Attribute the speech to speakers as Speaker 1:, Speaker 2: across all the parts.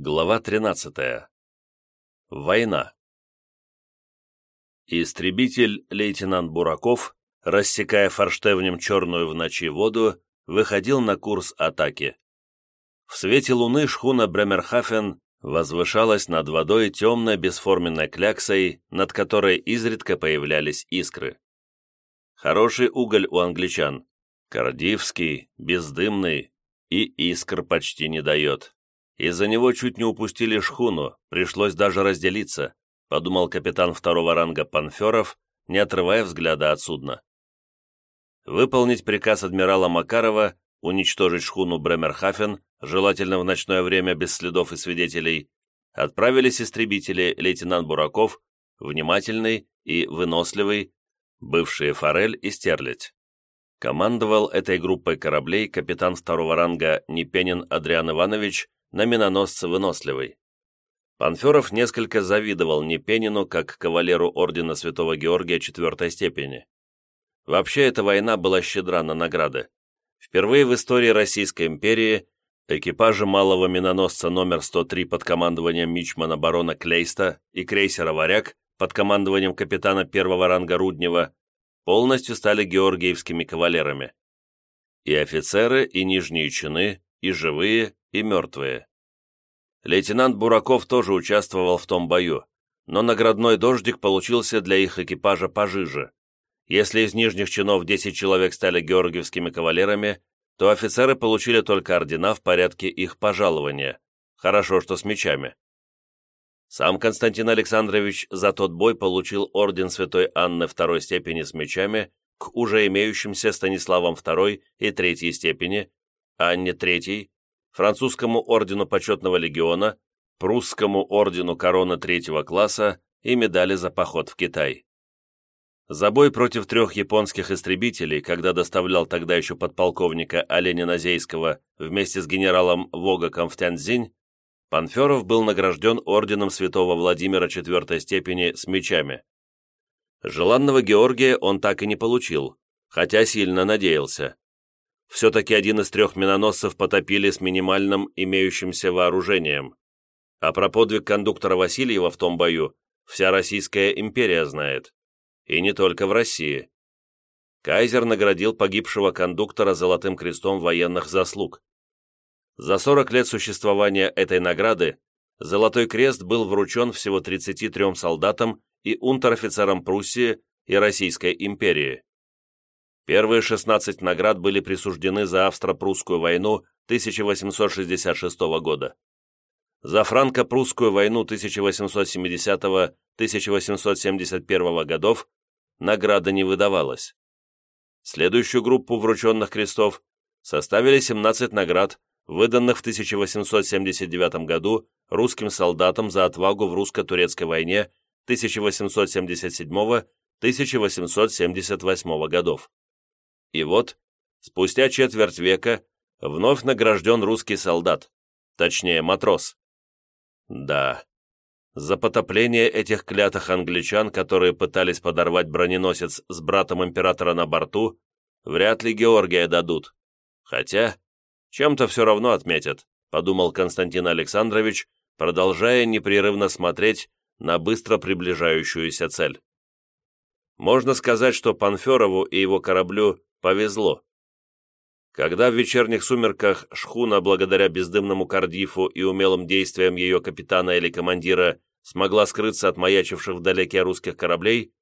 Speaker 1: Глава 13. Война. Истребитель лейтенант Бураков, рассекая форштевнем черную в ночи воду, выходил на курс атаки. В свете луны шхуна Бремерхафен возвышалась над водой темной бесформенной кляксой, над которой изредка появлялись искры. Хороший уголь у англичан, кардивский, бездымный, и искр почти не дает. Из-за него чуть не упустили шхуну, пришлось даже разделиться, подумал капитан второго ранга Панферов, не отрывая взгляда от судна. Выполнить приказ адмирала Макарова уничтожить шхуну Бремерхафен, желательно в ночное время без следов и свидетелей, отправились истребители лейтенант Бураков, внимательный и выносливый, бывшие Форель и Стерлядь. Командовал этой группой кораблей капитан второго ранга Непенин Адриан Иванович на миноносце выносливый. Панферов несколько завидовал Непенину как кавалеру ордена Святого Георгия четвертой степени. Вообще эта война была щедра на награды. Впервые в истории Российской империи экипажи малого миноносца номер 103 под командованием мичмана барона Клейста и крейсера «Варяг» под командованием капитана первого ранга Руднева полностью стали георгиевскими кавалерами. И офицеры, и нижние чины, и живые, и мертвые. Лейтенант Бураков тоже участвовал в том бою, но наградной дождик получился для их экипажа пожиже. Если из нижних чинов 10 человек стали георгиевскими кавалерами, то офицеры получили только ордена в порядке их пожалования. Хорошо, что с мечами. Сам Константин Александрович за тот бой получил орден Святой Анны второй степени с мечами к уже имеющимся Станиславом II и третьей степени, Анне третьей французскому ордену почетного легиона, прусскому ордену корона третьего класса и медали за поход в Китай. За бой против трех японских истребителей, когда доставлял тогда еще подполковника Оленина Зейского вместе с генералом Вогаком в Тяньцзинь, Панферов был награжден орденом святого Владимира четвертой степени с мечами. Желанного Георгия он так и не получил, хотя сильно надеялся все-таки один из трех миноносцев потопили с минимальным имеющимся вооружением. А про подвиг кондуктора Васильева в том бою вся Российская империя знает. И не только в России. Кайзер наградил погибшего кондуктора Золотым крестом военных заслуг. За 40 лет существования этой награды Золотой крест был вручен всего 33 солдатам и унтер-офицерам Пруссии и Российской империи. Первые 16 наград были присуждены за Австро-Прусскую войну 1866 года. За франко-прусскую войну 1870-1871 годов награда не выдавалась. Следующую группу врученных крестов составили 17 наград, выданных в 1879 году русским солдатам за отвагу в русско-турецкой войне 1877-1878 годов. И вот, спустя четверть века, вновь награжден русский солдат, точнее матрос. Да, за потопление этих клятых англичан, которые пытались подорвать броненосец с братом императора на борту, вряд ли Георгия дадут. Хотя, чем-то все равно отметят, подумал Константин Александрович, продолжая непрерывно смотреть на быстро приближающуюся цель. Можно сказать, что Панферову и его кораблю повезло. Когда в вечерних сумерках шхуна, благодаря бездымному кардифу и умелым действиям ее капитана или командира, смогла скрыться от маячивших вдалеке русских кораблей,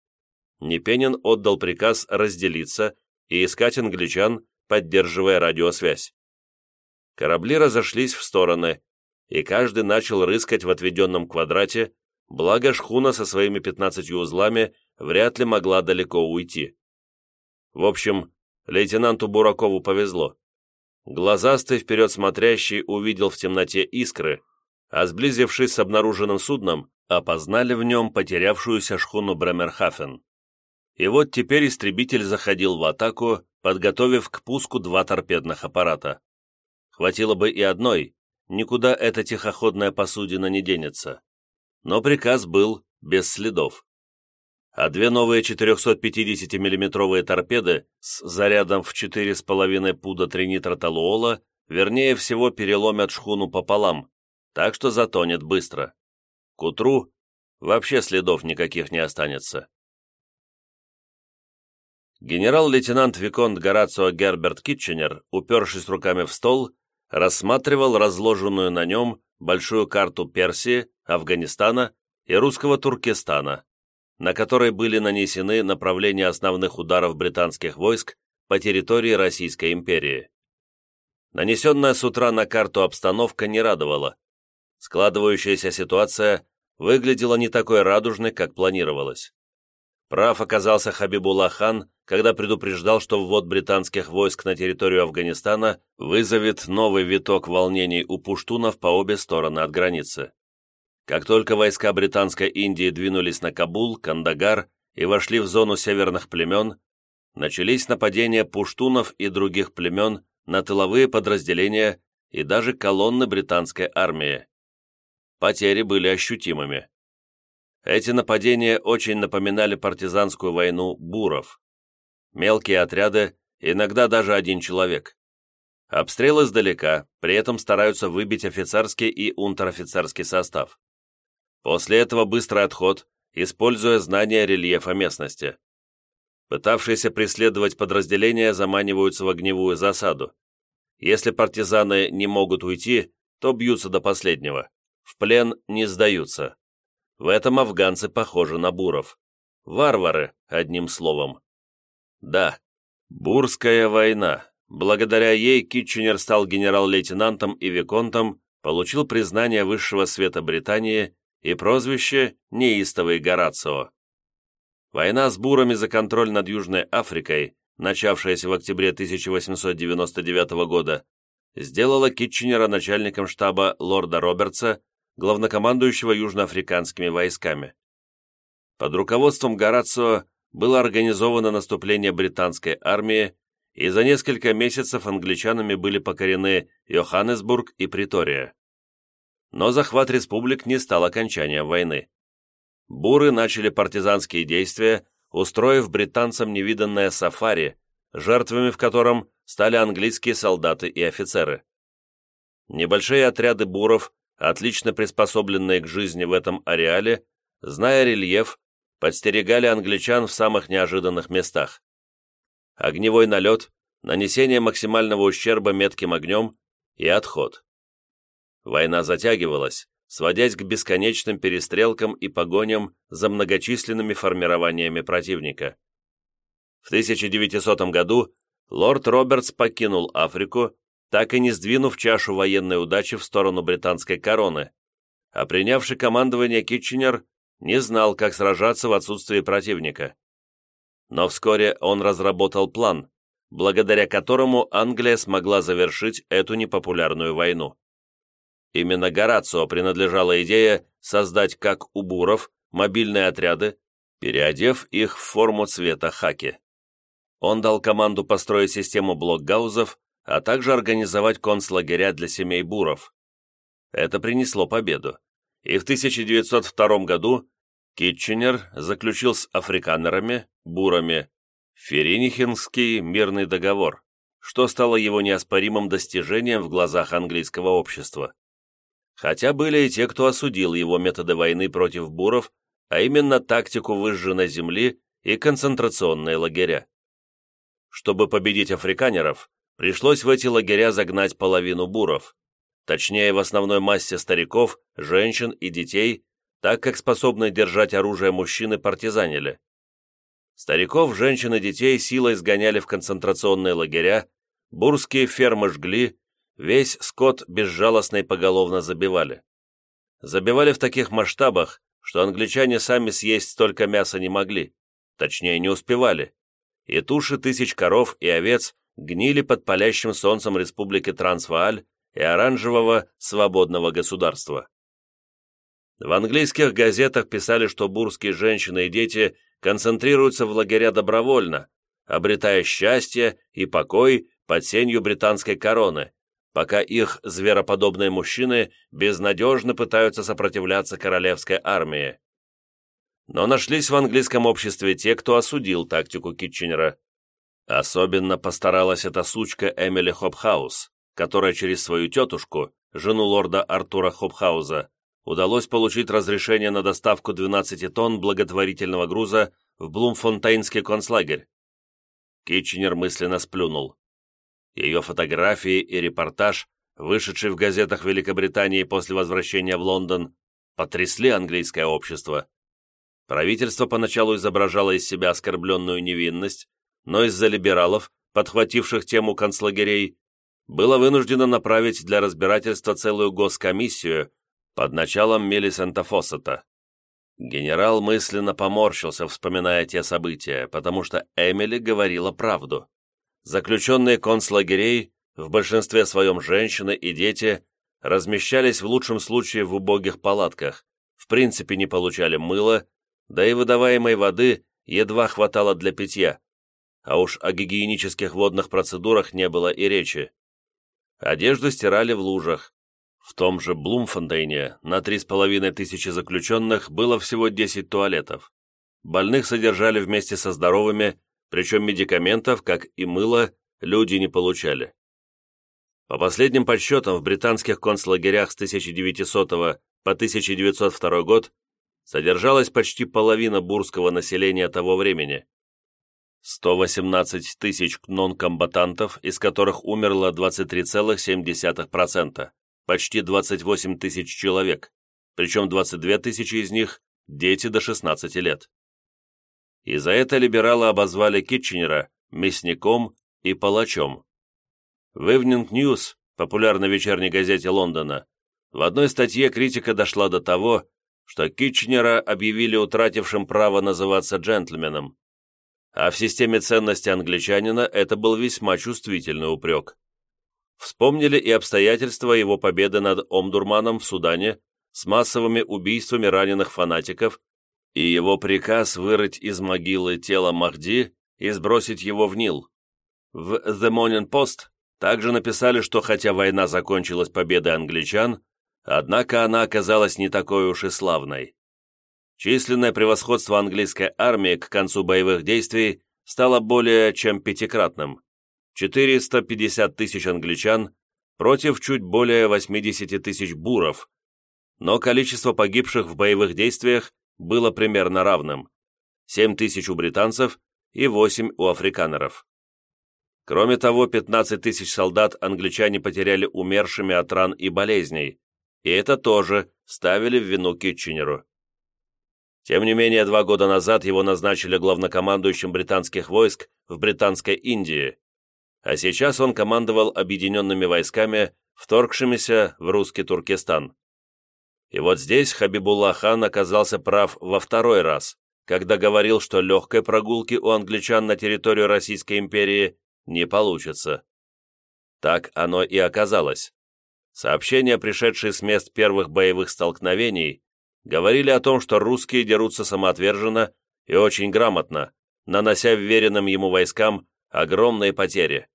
Speaker 1: Непенин отдал приказ разделиться и искать англичан, поддерживая радиосвязь. Корабли разошлись в стороны, и каждый начал рыскать в отведенном квадрате, благо шхуна со своими пятнадцатью узлами вряд ли могла далеко уйти. В общем, лейтенанту Буракову повезло. Глазастый вперед смотрящий увидел в темноте искры, а сблизившись с обнаруженным судном, опознали в нем потерявшуюся шхуну Бремерхафен. И вот теперь истребитель заходил в атаку, подготовив к пуску два торпедных аппарата. Хватило бы и одной, никуда эта тихоходная посудина не денется. Но приказ был без следов а две новые 450 миллиметровые торпеды с зарядом в 4,5 пуда тринитротолуола вернее всего переломят шхуну пополам, так что затонет быстро. К утру вообще следов никаких не останется. Генерал-лейтенант Виконт Горацио Герберт Китченер, упершись руками в стол, рассматривал разложенную на нем большую карту Персии, Афганистана и русского Туркестана, на которой были нанесены направления основных ударов британских войск по территории Российской империи. Нанесенная с утра на карту обстановка не радовала. Складывающаяся ситуация выглядела не такой радужной, как планировалось. Прав оказался Хабибулlah хан, когда предупреждал, что ввод британских войск на территорию Афганистана вызовет новый виток волнений у пуштунов по обе стороны от границы. Как только войска Британской Индии двинулись на Кабул, Кандагар и вошли в зону северных племен, начались нападения пуштунов и других племен на тыловые подразделения и даже колонны британской армии. Потери были ощутимыми. Эти нападения очень напоминали партизанскую войну буров. Мелкие отряды, иногда даже один человек. Обстрел издалека, при этом стараются выбить офицерский и унтер-офицерский состав. После этого быстрый отход, используя знания рельефа местности. Пытавшиеся преследовать подразделения заманиваются в огневую засаду. Если партизаны не могут уйти, то бьются до последнего. В плен не сдаются. В этом афганцы похожи на буров. Варвары, одним словом. Да, Бурская война. Благодаря ей Китченер стал генерал-лейтенантом и виконтом, получил признание высшего света Британии и прозвище «Неистовый Горацио». Война с бурами за контроль над Южной Африкой, начавшаяся в октябре 1899 года, сделала Китченера начальником штаба лорда Робертса главнокомандующего южноафриканскими войсками. Под руководством Горацио было организовано наступление британской армии, и за несколько месяцев англичанами были покорены Йоханнесбург и Притория. Но захват республик не стал окончанием войны. Буры начали партизанские действия, устроив британцам невиданное сафари, жертвами в котором стали английские солдаты и офицеры. Небольшие отряды буров отлично приспособленные к жизни в этом ареале, зная рельеф, подстерегали англичан в самых неожиданных местах. Огневой налет, нанесение максимального ущерба метким огнем и отход. Война затягивалась, сводясь к бесконечным перестрелкам и погоням за многочисленными формированиями противника. В 1900 году лорд Робертс покинул Африку так и не сдвинув чашу военной удачи в сторону британской короны, а принявший командование Китченер не знал, как сражаться в отсутствии противника. Но вскоре он разработал план, благодаря которому Англия смогла завершить эту непопулярную войну. Именно Горацио принадлежала идея создать, как у буров, мобильные отряды, переодев их в форму цвета хаки. Он дал команду построить систему блокгаузов, а также организовать концлагеря для семей буров. Это принесло победу, и в 1902 году Китченер заключил с африканерами, бурами, Феринихенский мирный договор, что стало его неоспоримым достижением в глазах английского общества. Хотя были и те, кто осудил его методы войны против буров, а именно тактику выжженной земли и концентрационные лагеря. Чтобы победить африканеров, пришлось в эти лагеря загнать половину буров, точнее в основной массе стариков, женщин и детей, так как способные держать оружие мужчины партизанили. Стариков, женщин и детей силой сгоняли в концентрационные лагеря, бурские фермы жгли, весь скот безжалостно и поголовно забивали. Забивали в таких масштабах, что англичане сами съесть столько мяса не могли, точнее не успевали, и туши тысяч коров и овец гнили под палящим солнцем республики Трансвааль и оранжевого свободного государства. В английских газетах писали, что бурские женщины и дети концентрируются в лагеря добровольно, обретая счастье и покой под сенью британской короны, пока их звероподобные мужчины безнадежно пытаются сопротивляться королевской армии. Но нашлись в английском обществе те, кто осудил тактику Китченера. Особенно постаралась эта сучка Эмили Хопхаус, которая через свою тетушку, жену лорда Артура Хопхауза, удалось получить разрешение на доставку 12 тонн благотворительного груза в Блумфонтейнский концлагерь. Китченер мысленно сплюнул. Ее фотографии и репортаж, вышедший в газетах Великобритании после возвращения в Лондон, потрясли английское общество. Правительство поначалу изображало из себя оскорбленную невинность, но из-за либералов, подхвативших тему концлагерей, было вынуждено направить для разбирательства целую госкомиссию под началом Мелисента Фоссета. Генерал мысленно поморщился, вспоминая те события, потому что Эмили говорила правду. Заключенные концлагерей, в большинстве своем женщины и дети, размещались в лучшем случае в убогих палатках, в принципе не получали мыла, да и выдаваемой воды едва хватало для питья, а уж о гигиенических водных процедурах не было и речи. Одежду стирали в лужах, в том же Блумфонтейне на три с половиной тысячи заключенных было всего 10 туалетов. Больных содержали вместе со здоровыми, причем медикаментов, как и мыло, люди не получали. По последним подсчетам, в британских концлагерях с 1900 по 1902 год содержалась почти половина бурского населения того времени. 118 тысяч нон-комбатантов, из которых умерло 23,7% почти 28 тысяч человек, причем 22 тысячи из них – дети до 16 лет. И за это либералы обозвали Китченера мясником и палачом. В Evening News, популярной вечерней газете Лондона, в одной статье критика дошла до того, что Китченера объявили утратившим право называться джентльменом, а в системе ценностей англичанина это был весьма чувствительный упрек. Вспомнили и обстоятельства его победы над Омдурманом в Судане с массовыми убийствами раненых фанатиков и его приказ вырыть из могилы тело Махди и сбросить его в Нил. В The Morning Post также написали, что хотя война закончилась победой англичан, однако она оказалась не такой уж и славной. Численное превосходство английской армии к концу боевых действий стало более чем пятикратным. 450 тысяч англичан против чуть более 80 тысяч буров, но количество погибших в боевых действиях было примерно равным – 7 тысяч у британцев и 8 у африканеров. Кроме того, 15 тысяч солдат англичане потеряли умершими от ран и болезней, и это тоже ставили в вину Китченеру. Тем не менее, два года назад его назначили главнокомандующим британских войск в Британской Индии, а сейчас он командовал объединенными войсками, вторгшимися в русский Туркестан. И вот здесь Хабибулла хан оказался прав во второй раз, когда говорил, что легкой прогулки у англичан на территорию Российской империи не получится. Так оно и оказалось. Сообщения, пришедшие с мест первых боевых столкновений, говорили о том, что русские дерутся самоотверженно и очень грамотно, нанося вверенным ему войскам огромные потери.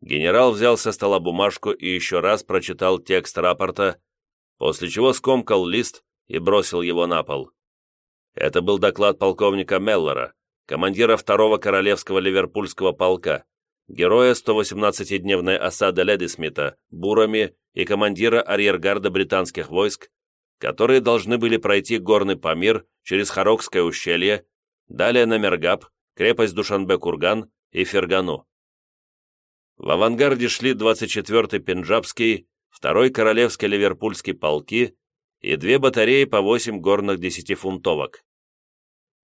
Speaker 1: Генерал взял со стола бумажку и еще раз прочитал текст рапорта, после чего скомкал лист и бросил его на пол. Это был доклад полковника Меллора, командира второго королевского ливерпульского полка, героя 118-дневной осады Ледисмита, бурами и командира арьергарда британских войск, которые должны были пройти горный Памир через Харокское ущелье, далее на Мергаб, крепость Душанбе-Курган и Фергану. В авангарде шли 24-й Пенджабский, 2-й Королевский Ливерпульский полки и две батареи по 8 горных десятифунтовок.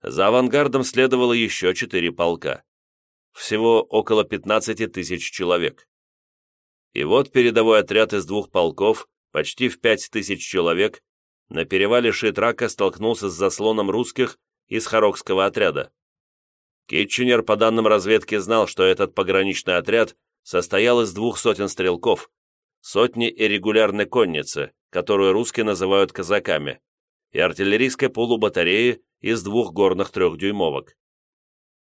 Speaker 1: За авангардом следовало еще четыре полка. Всего около 15 тысяч человек. И вот передовой отряд из двух полков, почти в 5 тысяч человек, на перевале Шитрака столкнулся с заслоном русских из Харокского отряда. Китченер, по данным разведки, знал, что этот пограничный отряд состоял из двух сотен стрелков, сотни и регулярной конницы, которую русские называют казаками, и артиллерийской полубатареи из двух горных трехдюймовок.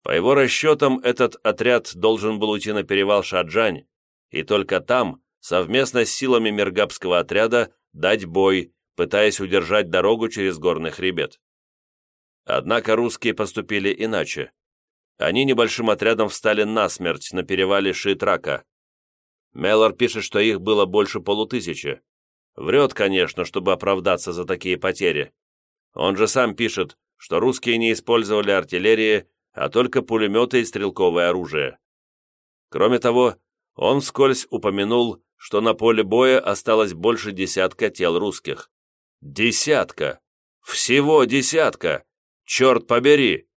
Speaker 1: По его расчетам, этот отряд должен был уйти на перевал Шаджань, и только там, совместно с силами Мергабского отряда, дать бой, пытаясь удержать дорогу через горный хребет. Однако русские поступили иначе они небольшим отрядом встали насмерть на перевале Шитрака. Меллор пишет, что их было больше полутысячи. Врет, конечно, чтобы оправдаться за такие потери. Он же сам пишет, что русские не использовали артиллерии, а только пулеметы и стрелковое оружие. Кроме того, он вскользь упомянул, что на поле боя осталось больше десятка тел русских. Десятка! Всего десятка! Черт побери!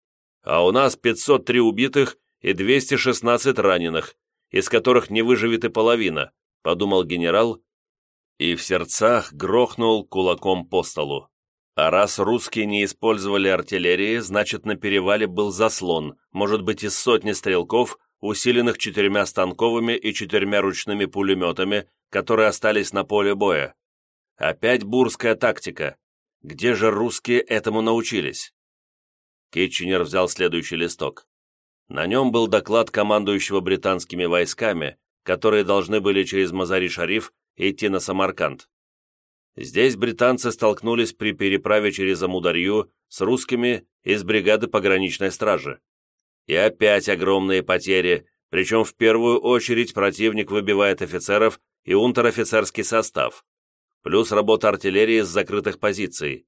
Speaker 1: А у нас 503 убитых и 216 раненых, из которых не выживет и половина, подумал генерал, и в сердцах грохнул кулаком по столу. А раз русские не использовали артиллерии, значит на перевале был заслон, может быть из сотни стрелков, усиленных четырьмя станковыми и четырьмя ручными пулеметами, которые остались на поле боя. Опять бурская тактика. Где же русские этому научились? Китченер взял следующий листок. На нем был доклад командующего британскими войсками, которые должны были через Мазари-Шариф идти на Самарканд. Здесь британцы столкнулись при переправе через Амударью с русскими из бригады пограничной стражи. И опять огромные потери, причем в первую очередь противник выбивает офицеров и унтер-офицерский состав, плюс работа артиллерии с закрытых позиций.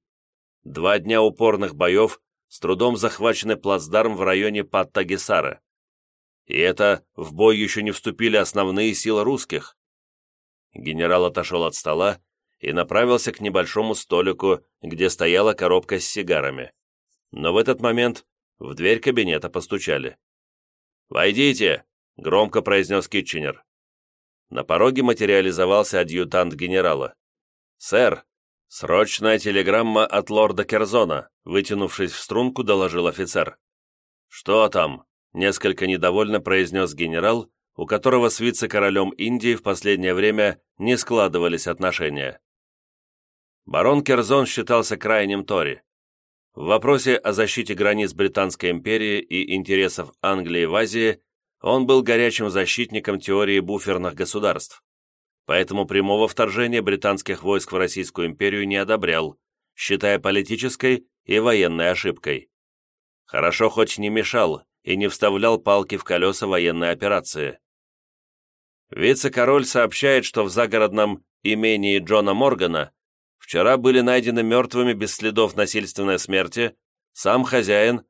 Speaker 1: Два дня упорных боев, с трудом захваченный плацдарм в районе Паттагисара. И это в бой еще не вступили основные силы русских. Генерал отошел от стола и направился к небольшому столику, где стояла коробка с сигарами. Но в этот момент в дверь кабинета постучали. «Войдите!» — громко произнес Китченер. На пороге материализовался адъютант генерала. «Сэр, срочная телеграмма от лорда Керзона», вытянувшись в струнку, доложил офицер. «Что там?» — несколько недовольно произнес генерал, у которого с вице-королем Индии в последнее время не складывались отношения. Барон Керзон считался крайним Тори. В вопросе о защите границ Британской империи и интересов Англии в Азии он был горячим защитником теории буферных государств. Поэтому прямого вторжения британских войск в Российскую империю не одобрял, считая политической и военной ошибкой. Хорошо хоть не мешал и не вставлял палки в колеса военной операции. Вице-король сообщает, что в загородном имении Джона Моргана Вчера были найдены мертвыми без следов насильственной смерти сам хозяин,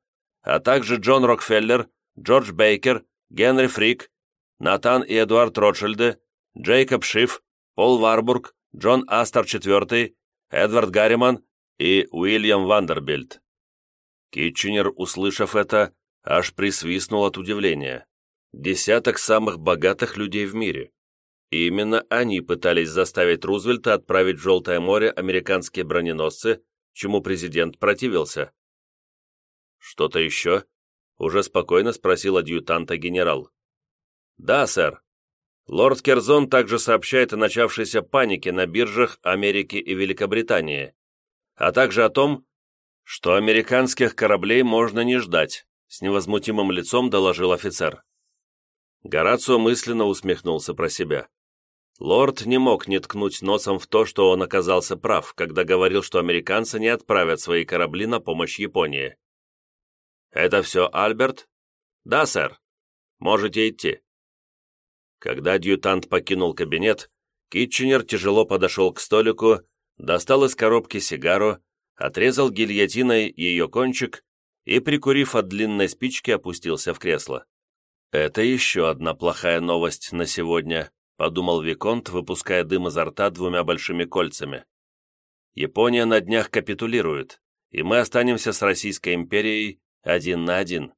Speaker 1: а также Джон Рокфеллер, Джордж Бейкер, Генри Фрик, Натан и Эдуард Ротшильды, Джейкоб Шиф, Пол Варбург, Джон Астер IV, Эдвард Гарриман и Уильям Вандербильд. Китченер, услышав это, аж присвистнул от удивления. Десяток самых богатых людей в мире. И именно они пытались заставить Рузвельта отправить в Желтое море американские броненосцы, чему президент противился. «Что-то еще?» — уже спокойно спросил адъютанта генерал. «Да, сэр. Лорд Керзон также сообщает о начавшейся панике на биржах Америки и Великобритании, а также о том, что американских кораблей можно не ждать», с невозмутимым лицом доложил офицер. Горацио мысленно усмехнулся про себя. Лорд не мог не ткнуть носом в то, что он оказался прав, когда говорил, что американцы не отправят свои корабли на помощь Японии. «Это все Альберт?» «Да, сэр. Можете идти». Когда адъютант покинул кабинет, Китченер тяжело подошел к столику, достал из коробки сигару, отрезал гильотиной ее кончик и, прикурив от длинной спички, опустился в кресло. Это еще одна плохая новость на сегодня подумал Виконт, выпуская дым изо рта двумя большими кольцами. Япония на днях капитулирует, и мы останемся с Российской империей один на один.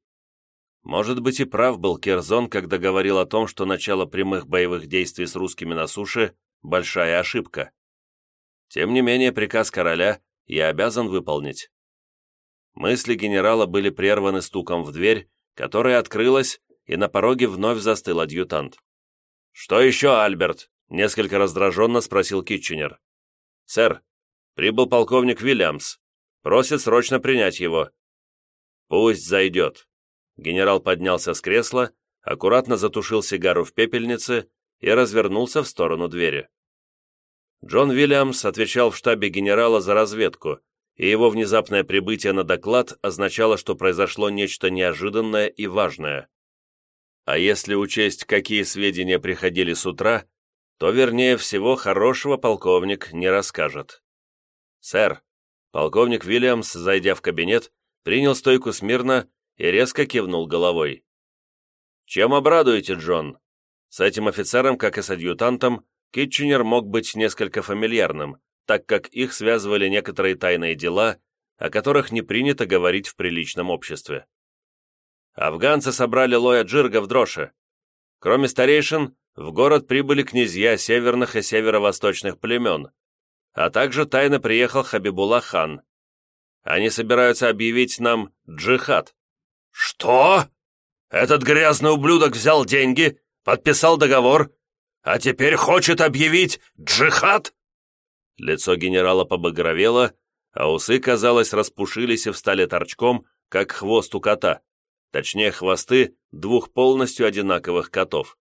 Speaker 1: Может быть и прав был Керзон, когда говорил о том, что начало прямых боевых действий с русскими на суше – большая ошибка. Тем не менее, приказ короля я обязан выполнить. Мысли генерала были прерваны стуком в дверь, которая открылась, и на пороге вновь застыл адъютант. «Что еще, Альберт?» — несколько раздраженно спросил Китченер. «Сэр, прибыл полковник Вильямс. Просит срочно принять его». «Пусть зайдет». Генерал поднялся с кресла, аккуратно затушил сигару в пепельнице и развернулся в сторону двери. Джон Вильямс отвечал в штабе генерала за разведку, и его внезапное прибытие на доклад означало, что произошло нечто неожиданное и важное. А если учесть, какие сведения приходили с утра, то, вернее всего, хорошего полковник не расскажет. «Сэр», полковник Вильямс, зайдя в кабинет, принял стойку смирно и резко кивнул головой. «Чем обрадуете, Джон?» С этим офицером, как и с адъютантом, Китченер мог быть несколько фамильярным, так как их связывали некоторые тайные дела, о которых не принято говорить в приличном обществе. Афганцы собрали Лоя Джирга в Дроше. Кроме старейшин, в город прибыли князья северных и северо-восточных племен, а также тайно приехал Хабибулlah хан. Они собираются объявить нам джихад.
Speaker 2: «Что? Этот грязный ублюдок взял деньги, подписал договор, а теперь хочет объявить джихад?»
Speaker 1: Лицо генерала побагровело, а усы, казалось, распушились и встали торчком, как хвост у кота, точнее, хвосты двух полностью одинаковых котов.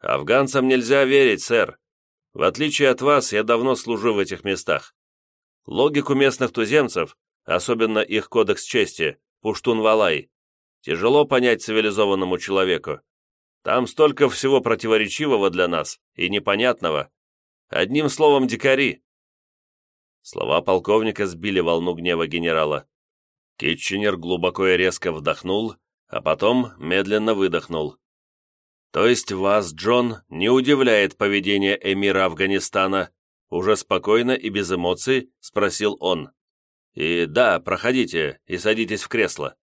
Speaker 1: «Афганцам нельзя верить, сэр. В отличие от вас, я давно служу в этих местах. Логику местных туземцев, особенно их кодекс чести, Пуштун-Валай, тяжело понять цивилизованному человеку. Там столько всего противоречивого для нас и непонятного. Одним словом, дикари. Слова полковника сбили волну гнева генерала. Китченер глубоко и резко вдохнул, а потом медленно выдохнул. «То есть вас, Джон, не удивляет поведение эмира Афганистана?» Уже спокойно и без эмоций спросил он. «И да, проходите и садитесь в кресло.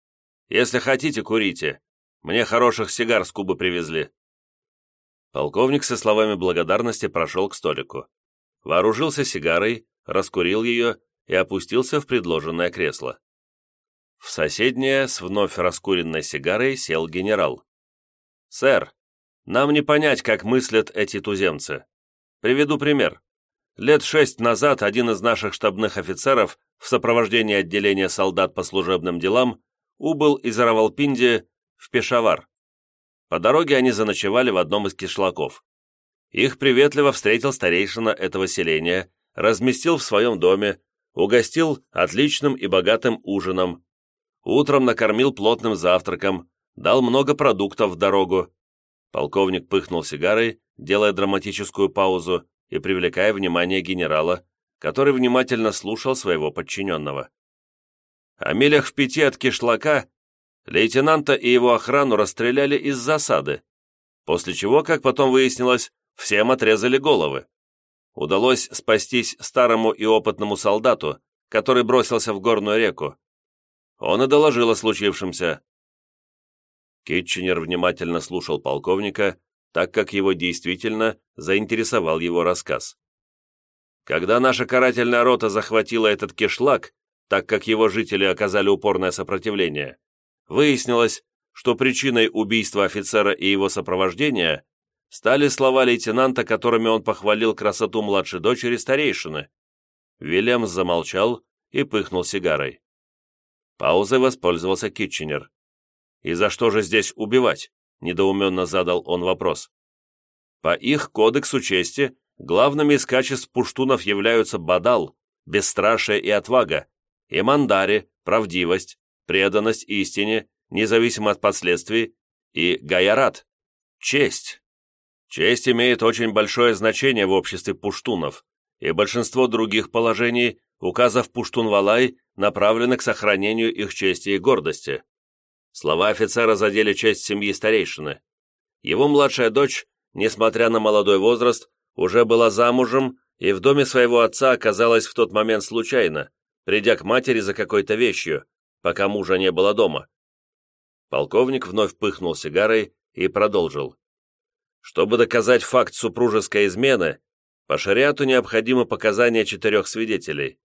Speaker 1: Если хотите, курите. Мне хороших сигар с Кубы привезли». Полковник со словами благодарности прошел к столику. Вооружился сигарой, раскурил ее и опустился в предложенное кресло. В соседнее с вновь раскуренной сигарой сел генерал. «Сэр, нам не понять, как мыслят эти туземцы. Приведу пример. Лет шесть назад один из наших штабных офицеров в сопровождении отделения солдат по служебным делам убыл из Равалпинди в Пешавар. По дороге они заночевали в одном из кишлаков. Их приветливо встретил старейшина этого селения, разместил в своем доме, угостил отличным и богатым ужином, утром накормил плотным завтраком, дал много продуктов в дорогу, Полковник пыхнул сигарой, делая драматическую паузу и привлекая внимание генерала, который внимательно слушал своего подчиненного. О милях в пяти от кишлака лейтенанта и его охрану расстреляли из засады, после чего, как потом выяснилось, всем отрезали головы. Удалось спастись старому и опытному солдату, который бросился в горную реку. Он и доложил о случившемся, Китченер внимательно слушал полковника, так как его действительно заинтересовал его рассказ. Когда наша карательная рота захватила этот кишлак, так как его жители оказали упорное сопротивление, выяснилось, что причиной убийства офицера и его сопровождения стали слова лейтенанта, которыми он похвалил красоту младшей дочери старейшины. Вильямс замолчал и пыхнул сигарой. Паузой воспользовался Китченер. «И за что же здесь убивать?» – недоуменно задал он вопрос. По их кодексу чести главными из качеств пуштунов являются бадал, бесстрашие и отвага, и мандари, правдивость, преданность истине, независимо от последствий, и гаярат, честь. Честь имеет очень большое значение в обществе пуштунов, и большинство других положений, указов Пуштун-Валай, направлены к сохранению их чести и гордости. Слова офицера задели честь семьи старейшины. Его младшая дочь, несмотря на молодой возраст, уже была замужем и в доме своего отца оказалась в тот момент случайно, придя к матери за какой-то вещью, пока мужа не было дома. Полковник вновь пыхнул сигарой и продолжил. Чтобы доказать факт супружеской измены, по шариату необходимо показания четырех свидетелей,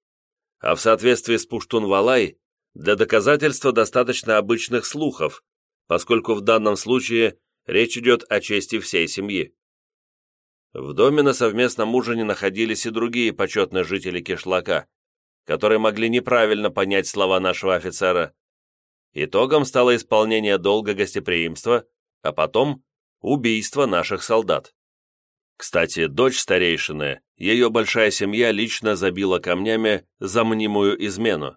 Speaker 1: а в соответствии с Пуштун-Валай для доказательства достаточно обычных слухов, поскольку в данном случае речь идет о чести всей семьи. В доме на совместном ужине находились и другие почетные жители Кишлака, которые могли неправильно понять слова нашего офицера. Итогом стало исполнение долга гостеприимства, а потом убийство наших солдат. Кстати, дочь старейшины, ее большая семья лично забила камнями за мнимую измену.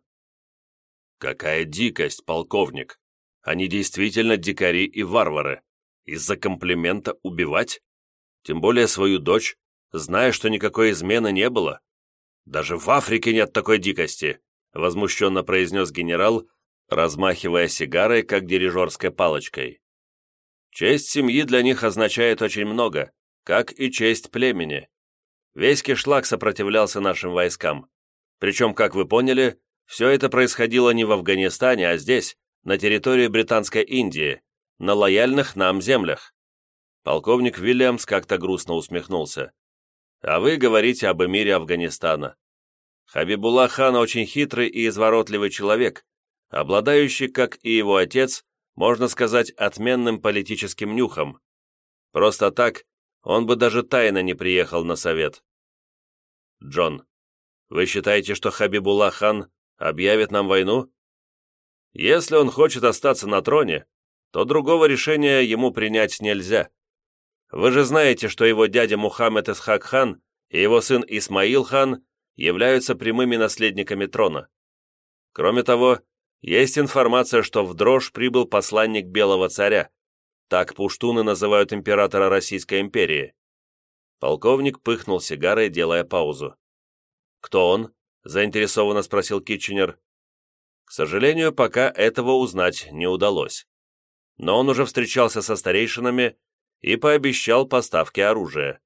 Speaker 1: «Какая дикость, полковник! Они действительно дикари и варвары. Из-за комплимента убивать? тем более свою дочь, зная, что никакой измены не было. Даже в Африке нет такой дикости, возмущенно произнес генерал, размахивая сигарой, как дирижерской палочкой. Честь семьи для них означает очень много, как и честь племени. Весь кишлак сопротивлялся нашим войскам. Причем, как вы поняли, все это происходило не в Афганистане, а здесь, на территории Британской Индии, на лояльных нам землях. Полковник Вильямс как-то грустно усмехнулся. «А вы говорите об эмире Афганистана. Хабибулла хан очень хитрый и изворотливый человек, обладающий, как и его отец, можно сказать, отменным политическим нюхом. Просто так он бы даже тайно не приехал на совет. Джон, вы считаете, что Хабибулла хан объявит нам войну? Если он хочет остаться на троне, то другого решения ему принять нельзя. Вы же знаете, что его дядя Мухаммед Исхак хан и его сын Исмаил хан являются прямыми наследниками трона. Кроме того, есть информация, что в дрожь прибыл посланник Белого царя. Так пуштуны называют императора Российской империи. Полковник пыхнул сигарой, делая паузу. «Кто он?» – заинтересованно спросил Китченер. К сожалению, пока этого узнать не удалось. Но он уже встречался со старейшинами и пообещал поставки оружия.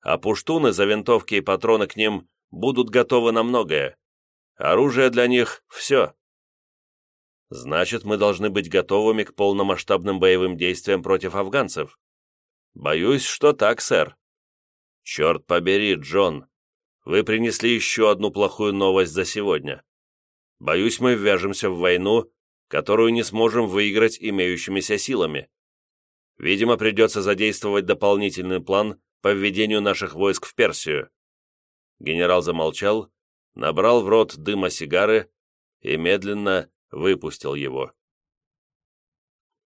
Speaker 1: А пуштуны за винтовки и патроны к ним будут готовы на многое. Оружие для них – все. Значит, мы должны быть готовыми к полномасштабным боевым действиям против афганцев. Боюсь, что так, сэр. Черт побери, Джон. Вы принесли еще одну плохую новость за сегодня. Боюсь, мы ввяжемся в войну, которую не сможем выиграть имеющимися силами. Видимо, придется задействовать дополнительный план по введению наших войск в Персию. Генерал замолчал, набрал в рот дыма сигары и медленно выпустил его.